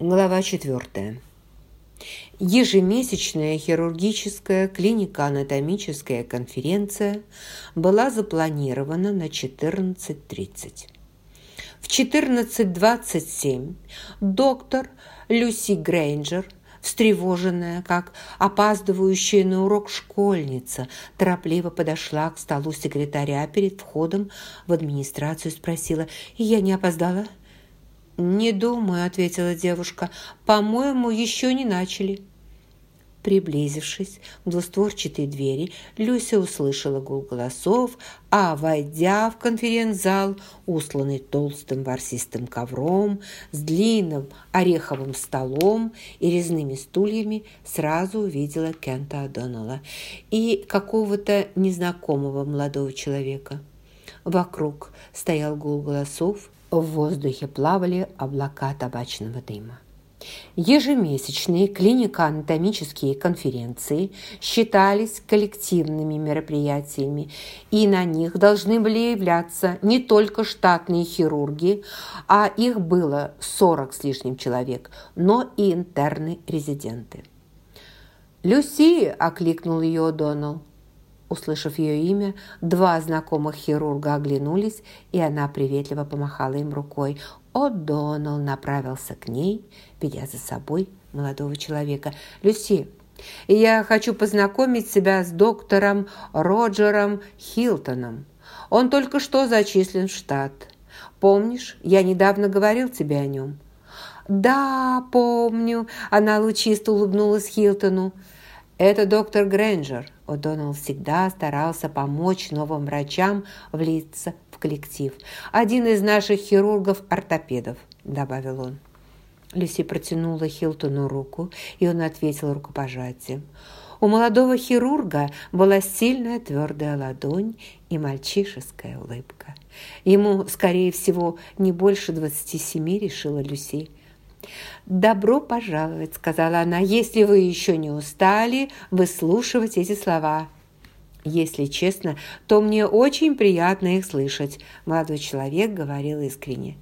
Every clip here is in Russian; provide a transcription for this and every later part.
Глава 4. Ежемесячная хирургическая клинико-анатомическая конференция была запланирована на 14.30. В 14.27 доктор Люси Грейнджер, встревоженная, как опаздывающая на урок школьница, торопливо подошла к столу секретаря перед входом в администрацию и спросила «Я не опоздала?» «Не думаю», — ответила девушка. «По-моему, еще не начали». Приблизившись к двустворчатой двери, Люся услышала гул голосов, а, войдя в конференц-зал, усланный толстым ворсистым ковром, с длинным ореховым столом и резными стульями, сразу увидела Кента О'Доннелла и какого-то незнакомого молодого человека. Вокруг стоял гул голосов, в воздухе плавали облака табачного дыма. Ежемесячные клинико-анатомические конференции считались коллективными мероприятиями, и на них должны были являться не только штатные хирурги, а их было 40 с лишним человек, но и интерны-резиденты. «Люси!» – окликнул ее Доналл. Услышав ее имя, два знакомых хирурга оглянулись, и она приветливо помахала им рукой. О'Доннелл направился к ней, ведя за собой молодого человека. «Люси, я хочу познакомить себя с доктором Роджером Хилтоном. Он только что зачислен в штат. Помнишь, я недавно говорил тебе о нем?» «Да, помню», – она лучисто улыбнулась Хилтону. «Это доктор Грэнджер». О'Доннелл всегда старался помочь новым врачам влиться в коллектив. «Один из наших хирургов-ортопедов», – добавил он. Люси протянула Хилтону руку, и он ответил рукопожатием. У молодого хирурга была сильная твердая ладонь и мальчишеская улыбка. Ему, скорее всего, не больше двадцати семи, решила Люси. «Добро пожаловать», — сказала она, — «если вы еще не устали выслушивать эти слова». «Если честно, то мне очень приятно их слышать», – молодой человек говорил искренне.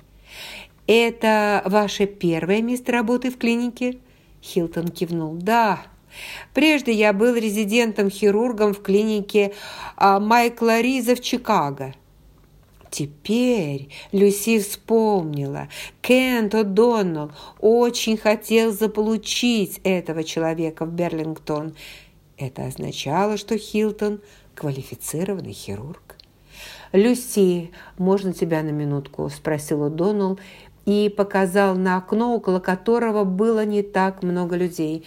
«Это ваше первое место работы в клинике?» Хилтон кивнул. «Да. Прежде я был резидентом-хирургом в клинике а, Майкла Риза в Чикаго». Теперь Люси вспомнила. Кент О'Доннелл очень хотел заполучить этого человека в Берлингтон. Это означало, что Хилтон – квалифицированный хирург. «Люси, можно тебя на минутку?» – спросил О'Доннелл и показал на окно, около которого было не так много людей.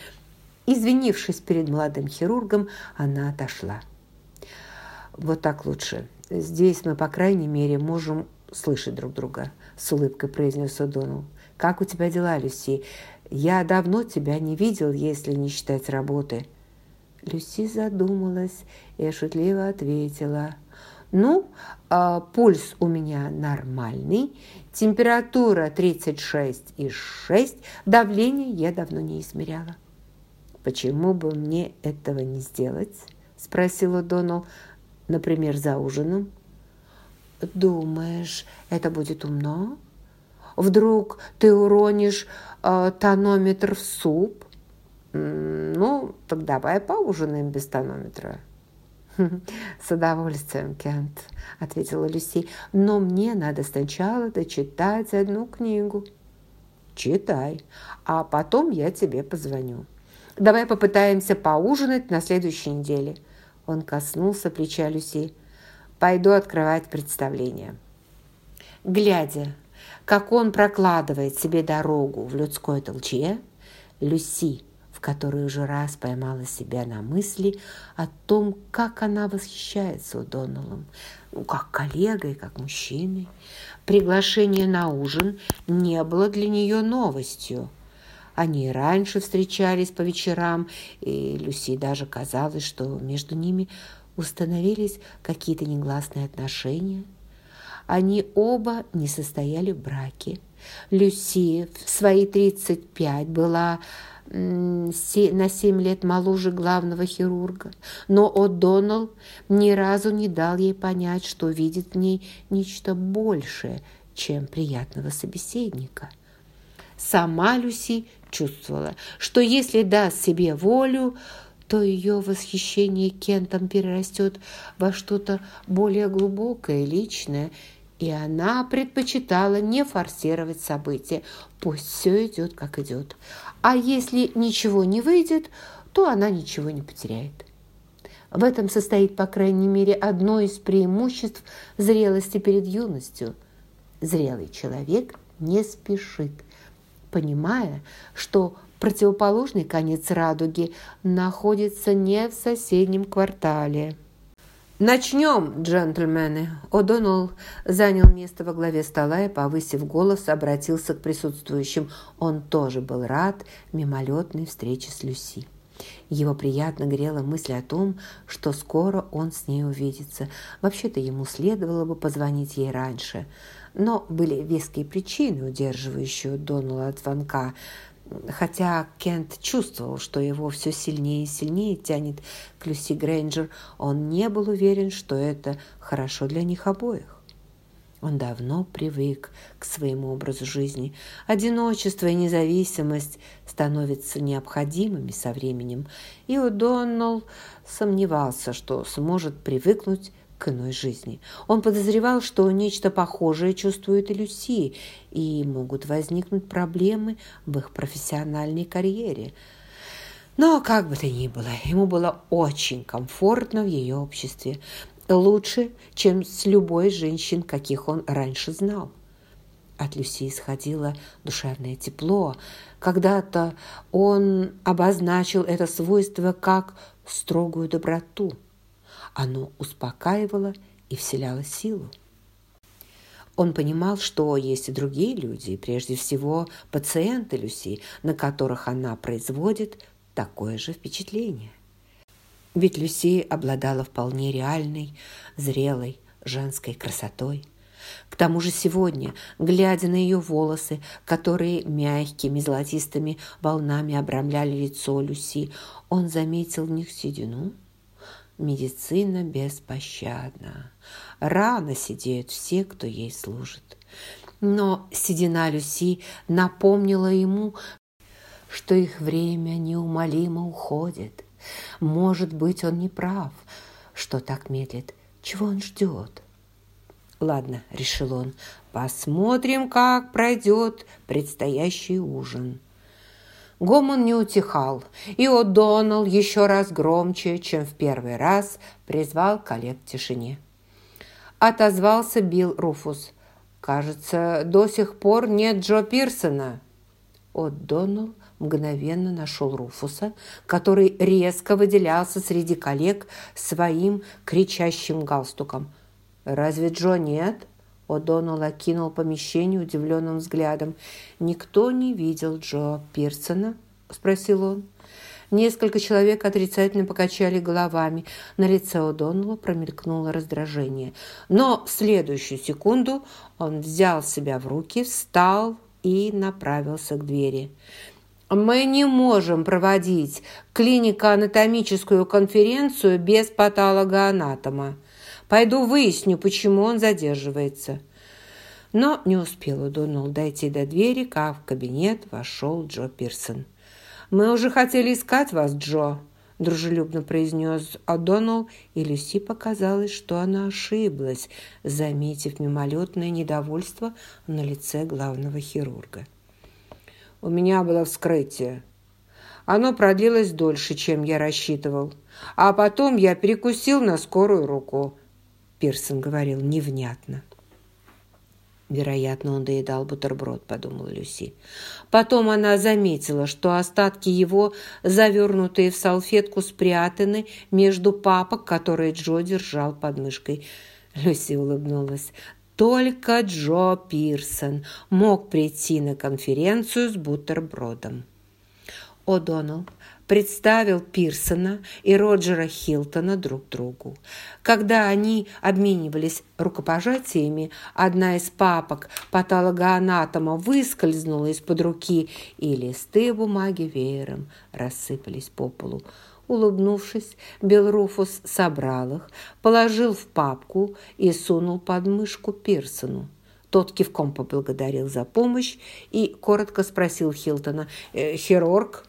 Извинившись перед молодым хирургом, она отошла. «Вот так лучше. Здесь мы, по крайней мере, можем слышать друг друга», – с улыбкой произнес О'Доннелл. «Как у тебя дела, Люси? Я давно тебя не видел, если не считать работы». Люси задумалась и шутливо ответила. «Ну, э, пульс у меня нормальный, температура 36,6, давление я давно не измеряла». «Почему бы мне этого не сделать?» – спросила Доналл например, за ужином? Думаешь, это будет умно? Вдруг ты уронишь э, тонометр в суп? Ну, так давай поужинаем без тонометра. «С удовольствием, Кент», — ответила Люси. «Но мне надо сначала дочитать одну книгу». «Читай, а потом я тебе позвоню. Давай попытаемся поужинать на следующей неделе. Он коснулся плеча Люси. «Пойду открывать представление». Глядя, как он прокладывает себе дорогу в людской толчье, Люси, в которой уже раз поймала себя на мысли о том, как она восхищается Доналом, ну, как коллегой, как мужчиной. Приглашение на ужин не было для нее новостью. Они и раньше встречались по вечерам, и Люси даже казалось, что между ними установились какие-то негласные отношения. Они оба не состояли в браке. Люси в свои 35 была на семь лет моложе главного хирурга, но О'Доннелл ни разу не дал ей понять, что видит в ней нечто большее, чем приятного собеседника – Сама Люси чувствовала, что если даст себе волю, то ее восхищение Кентом перерастет во что-то более глубокое, личное, и она предпочитала не форсировать события. Пусть все идет, как идет. А если ничего не выйдет, то она ничего не потеряет. В этом состоит, по крайней мере, одно из преимуществ зрелости перед юностью. Зрелый человек не спешит, понимая, что противоположный конец радуги находится не в соседнем квартале. «Начнем, джентльмены!» О'Доннелл занял место во главе стола и, повысив голос, обратился к присутствующим. Он тоже был рад мимолетной встрече с Люси. Его приятно грела мысль о том, что скоро он с ней увидится. Вообще-то ему следовало бы позвонить ей раньше. Но были веские причины, удерживающие Донала от звонка. Хотя Кент чувствовал, что его все сильнее и сильнее тянет к Люси Грейнджер, он не был уверен, что это хорошо для них обоих. Он давно привык к своему образу жизни. Одиночество и независимость становятся необходимыми со временем, и О'Доннелл сомневался, что сможет привыкнуть к иной жизни. Он подозревал, что нечто похожее чувствует и Люси, и могут возникнуть проблемы в их профессиональной карьере. Но, как бы то ни было, ему было очень комфортно в ее обществе лучше, чем с любой женщин, каких он раньше знал. От Люси исходило душевное тепло. Когда-то он обозначил это свойство как строгую доброту. Оно успокаивало и вселяло силу. Он понимал, что есть и другие люди, прежде всего пациенты Люси, на которых она производит такое же впечатление. Ведь Люси обладала вполне реальной, зрелой женской красотой. К тому же сегодня, глядя на ее волосы, которые мягкими золотистыми волнами обрамляли лицо Люси, он заметил в них седину. Медицина беспощадна. Рано сидеют все, кто ей служит. Но седина Люси напомнила ему, что их время неумолимо уходит – может быть, он не прав, что так медлит. Чего он ждет? Ладно, решил он, посмотрим, как пройдет предстоящий ужин. Гомон не утихал, и О'Доннелл еще раз громче, чем в первый раз, призвал коллег к тишине. Отозвался Билл Руфус. «Кажется, до сих пор нет Джо Пирсона». О'Доннелл мгновенно нашел Руфуса, который резко выделялся среди коллег своим кричащим галстуком. «Разве Джо нет?» О'Доннелл окинул помещение удивленным взглядом. «Никто не видел Джо Пирсона?» – спросил он. Несколько человек отрицательно покачали головами. На лице О'Доннелла промелькнуло раздражение. Но в следующую секунду он взял себя в руки, встал и направился к двери. Мы не можем проводить клинико-анатомическую конференцию без патологоанатома. Пойду выясню, почему он задерживается». Но не успел Удонал дойти до двери, как в кабинет вошел Джо Пирсон. «Мы уже хотели искать вас, Джо», – дружелюбно произнес О'Доннелл, и Люси показалось, что она ошиблась, заметив мимолетное недовольство на лице главного хирурга у меня было вскрытие. Оно продлилось дольше, чем я рассчитывал. А потом я перекусил на скорую руку. Пирсон говорил невнятно. Вероятно, он доедал бутерброд, подумала Люси. Потом она заметила, что остатки его, завернутые в салфетку, спрятаны между папок, которые Джо держал под мышкой. Люси улыбнулась. Только Джо Пирсон мог прийти на конференцию с бутербродом. О'Доннелл представил Пирсона и Роджера Хилтона друг другу. Когда они обменивались рукопожатиями, одна из папок патологоанатома выскользнула из-под руки, и листы бумаги веером рассыпались по полу. Улыбнувшись, Белруфус собрал их, положил в папку и сунул под мышку Пирсону. Тот кивком поблагодарил за помощь и коротко спросил Хилтона. «Э, «Хирург?»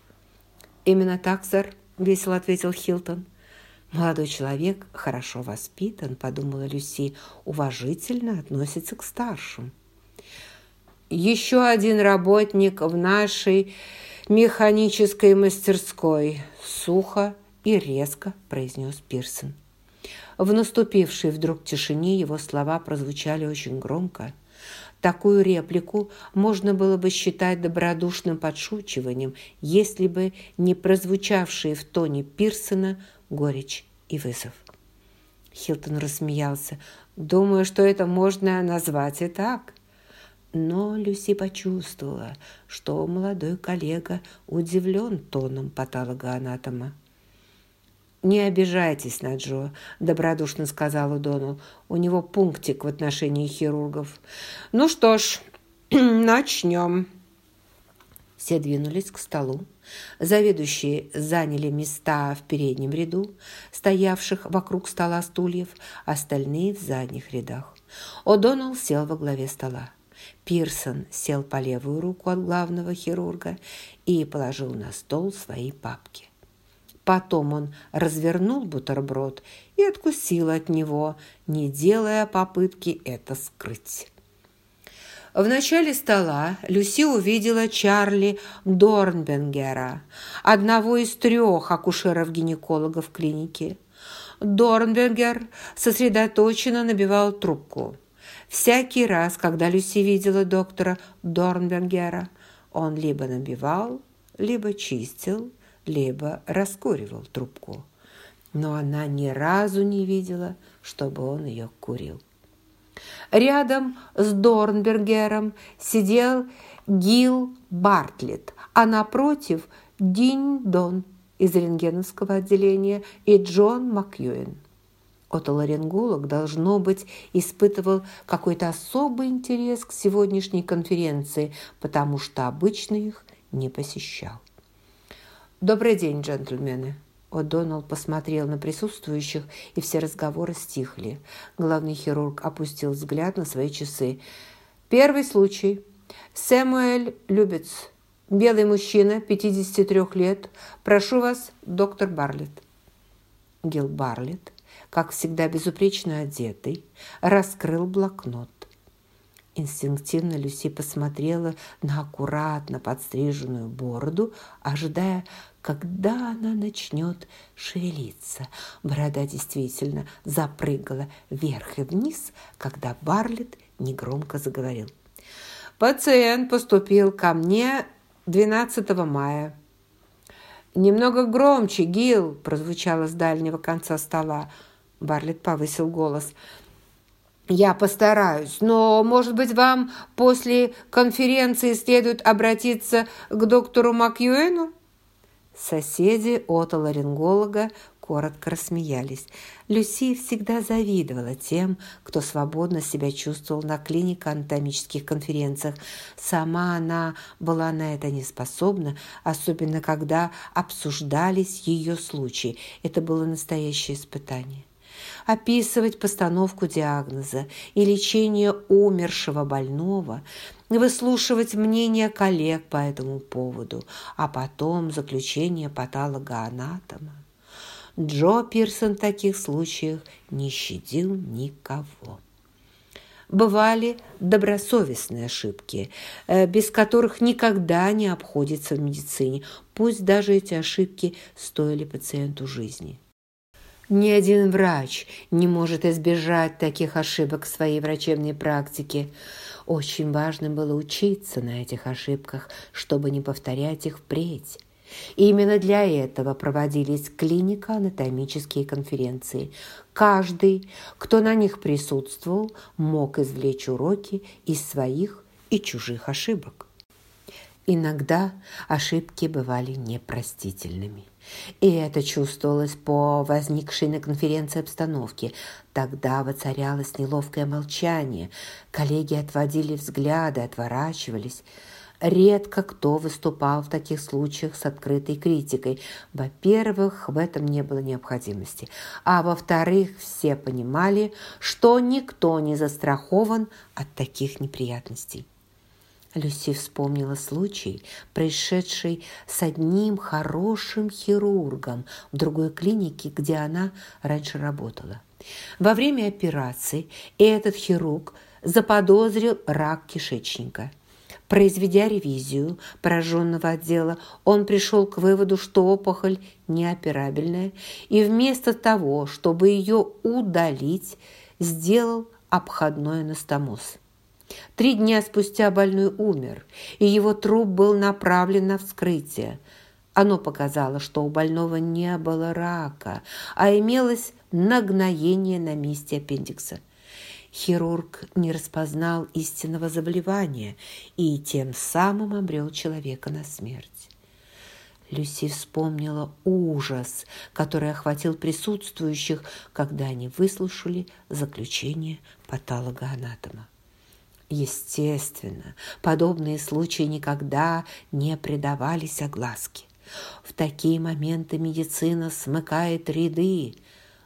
«Именно так, сэр», – весело ответил Хилтон. «Молодой человек хорошо воспитан», – подумала Люси, – «уважительно относится к старшим». «Еще один работник в нашей механической мастерской», – сухо и резко произнес Пирсон. В наступившей вдруг тишине его слова прозвучали очень громко. Такую реплику можно было бы считать добродушным подшучиванием, если бы не прозвучавшие в тоне Пирсона горечь и вызов. Хилтон рассмеялся. «Думаю, что это можно назвать и так». Но Люси почувствовала, что молодой коллега удивлен тоном патологоанатома. «Не обижайтесь на Джо», – добродушно сказал Донал. «У него пунктик в отношении хирургов». «Ну что ж, начнем». Все двинулись к столу. Заведующие заняли места в переднем ряду, стоявших вокруг стола стульев, остальные в задних рядах. О'Доннелл сел во главе стола. Пирсон сел по левую руку от главного хирурга и положил на стол свои папки. Потом он развернул бутерброд и откусил от него, не делая попытки это скрыть. В начале стола Люси увидела Чарли Дорнбенгера, одного из трех акушеров-гинекологов клиники. Дорнбергер сосредоточенно набивал трубку. Всякий раз, когда Люси видела доктора Дорнбергера, он либо набивал, либо чистил, либо раскуривал трубку. Но она ни разу не видела, чтобы он ее курил. Рядом с Дорнбергером сидел Гил Бартлетт, а напротив – Динь Дон из рентгеновского отделения и Джон Макьюэн. Отоларинголог, должно быть, испытывал какой-то особый интерес к сегодняшней конференции, потому что обычно их не посещал. «Добрый день, джентльмены!» О'Доннелл посмотрел на присутствующих, и все разговоры стихли. Главный хирург опустил взгляд на свои часы. «Первый случай. Сэмуэль Любец. Белый мужчина, 53 лет. Прошу вас, доктор Барлетт». Гил Барлетт, как всегда безупречно одетый, раскрыл блокнот. Инстинктивно Люси посмотрела на аккуратно подстриженную бороду, ожидая, когда она начнет шевелиться. Борода действительно запрыгала вверх и вниз, когда Барлет негромко заговорил. «Пациент поступил ко мне 12 мая». «Немного громче, Гил!» – прозвучало с дальнего конца стола. Барлет повысил голос – я постараюсь, но, может быть, вам после конференции следует обратиться к доктору Макьюэну?» Соседи отоларинголога коротко рассмеялись. Люси всегда завидовала тем, кто свободно себя чувствовал на клинико-анатомических конференциях. Сама она была на это не способна, особенно когда обсуждались ее случаи. Это было настоящее испытание описывать постановку диагноза и лечение умершего больного, выслушивать мнение коллег по этому поводу, а потом заключение патологоанатома. Джо Пирсон в таких случаях не щадил никого. Бывали добросовестные ошибки, э, без которых никогда не обходится в медицине, пусть даже эти ошибки стоили пациенту жизни. Ни один врач не может избежать таких ошибок в своей врачебной практике. Очень важно было учиться на этих ошибках, чтобы не повторять их впредь. И именно для этого проводились клинико-анатомические конференции. Каждый, кто на них присутствовал, мог извлечь уроки из своих и чужих ошибок. Иногда ошибки бывали непростительными. И это чувствовалось по возникшей на конференции обстановке. Тогда воцарялось неловкое молчание. Коллеги отводили взгляды, отворачивались. Редко кто выступал в таких случаях с открытой критикой. Во-первых, в этом не было необходимости. А во-вторых, все понимали, что никто не застрахован от таких неприятностей. Люси вспомнила случай, происшедший с одним хорошим хирургом в другой клинике, где она раньше работала. Во время операции этот хирург заподозрил рак кишечника – Произведя ревизию пораженного отдела, он пришел к выводу, что опухоль неоперабельная, и вместо того, чтобы ее удалить, сделал обходной анастомоз. Три дня спустя больной умер, и его труп был направлен на вскрытие. Оно показало, что у больного не было рака, а имелось нагноение на месте аппендикса – хирург не распознал истинного заболевания и тем самым обрел человека на смерть. Люси вспомнила ужас, который охватил присутствующих, когда они выслушали заключение патологоанатома. Естественно, подобные случаи никогда не предавались огласке. В такие моменты медицина смыкает ряды,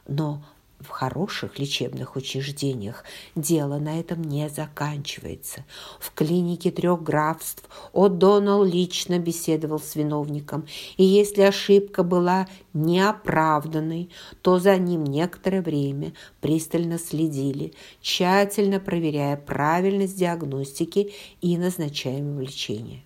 но в хороших лечебных учреждениях дело на этом не заканчивается. В клинике трех графств О'Доннелл лично беседовал с виновником, и если ошибка была неоправданной, то за ним некоторое время пристально следили, тщательно проверяя правильность диагностики и назначаемого лечения.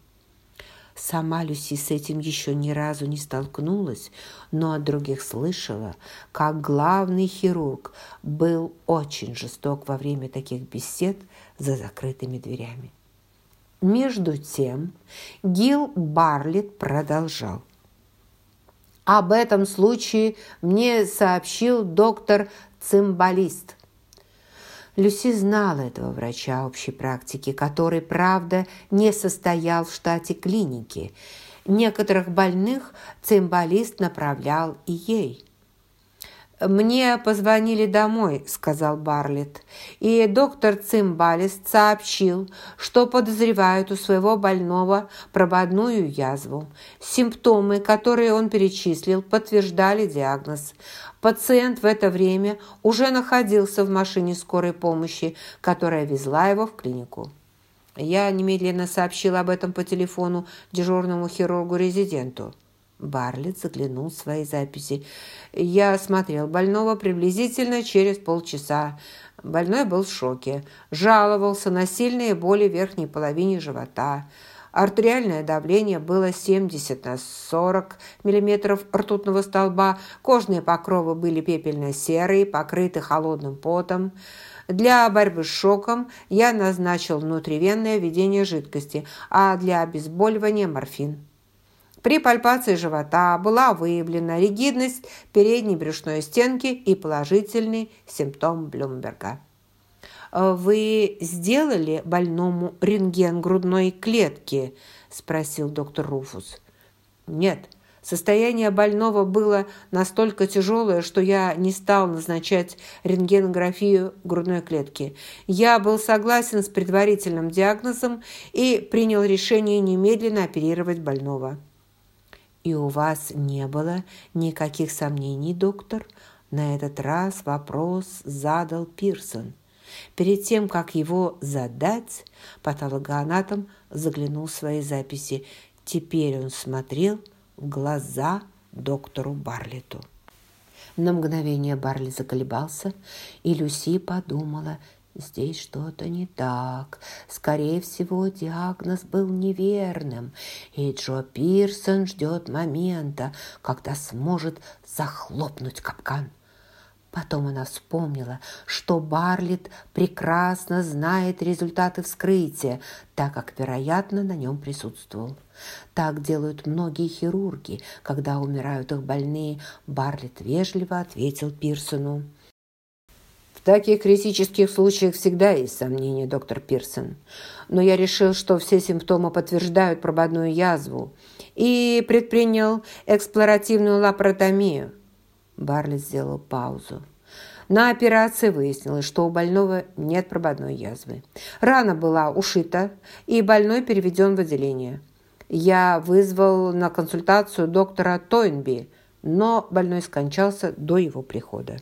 Сама Люси с этим еще ни разу не столкнулась, но от других слышала, как главный хирург был очень жесток во время таких бесед за закрытыми дверями. Между тем Гил Барлетт продолжал. Об этом случае мне сообщил доктор Цимбалист. Люси знала этого врача общей практики, который, правда, не состоял в штате клиники. Некоторых больных цимбалист направлял и ей. «Мне позвонили домой», – сказал Барлетт, и доктор Цимбалист сообщил, что подозревают у своего больного прободную язву. Симптомы, которые он перечислил, подтверждали диагноз. Пациент в это время уже находился в машине скорой помощи, которая везла его в клинику. Я немедленно сообщил об этом по телефону дежурному хирургу-резиденту. Барлет заглянул в свои записи. Я осмотрел больного приблизительно через полчаса. Больной был в шоке. Жаловался на сильные боли в верхней половине живота. Артериальное давление было 70 на 40 мм ртутного столба, кожные покровы были пепельно-серые, покрыты холодным потом. Для борьбы с шоком я назначил внутривенное введение жидкости, а для обезболивания – морфин. При пальпации живота была выявлена ригидность передней брюшной стенки и положительный симптом Блюмберга. Э, «Вы сделали больному рентген грудной клетки?» – спросил доктор Руфус. «Нет, состояние больного было настолько тяжелое, что я не стал назначать рентгенографию грудной клетки. Я был согласен с предварительным диагнозом и принял решение немедленно оперировать больного». «И у вас не было никаких сомнений, доктор?» На этот раз вопрос задал Пирсон. Перед тем, как его задать, патологоанатом заглянул в свои записи. Теперь он смотрел в глаза доктору Барлету. На мгновение Барли заколебался, и Люси подумала, здесь что-то не так. Скорее всего, диагноз был неверным, и Джо Пирсон ждет момента, когда сможет захлопнуть капкан. Потом она вспомнила, что Барлет прекрасно знает результаты вскрытия, так как, вероятно, на нем присутствовал. Так делают многие хирурги, когда умирают их больные. Барлет вежливо ответил Пирсону. В таких критических случаях всегда есть сомнения, доктор Пирсон. Но я решил, что все симптомы подтверждают прободную язву и предпринял эксплоративную лапаротомию. Барли сделал паузу. На операции выяснилось, что у больного нет прободной язвы. Рана была ушита, и больной переведен в отделение. Я вызвал на консультацию доктора Тойнби, но больной скончался до его прихода.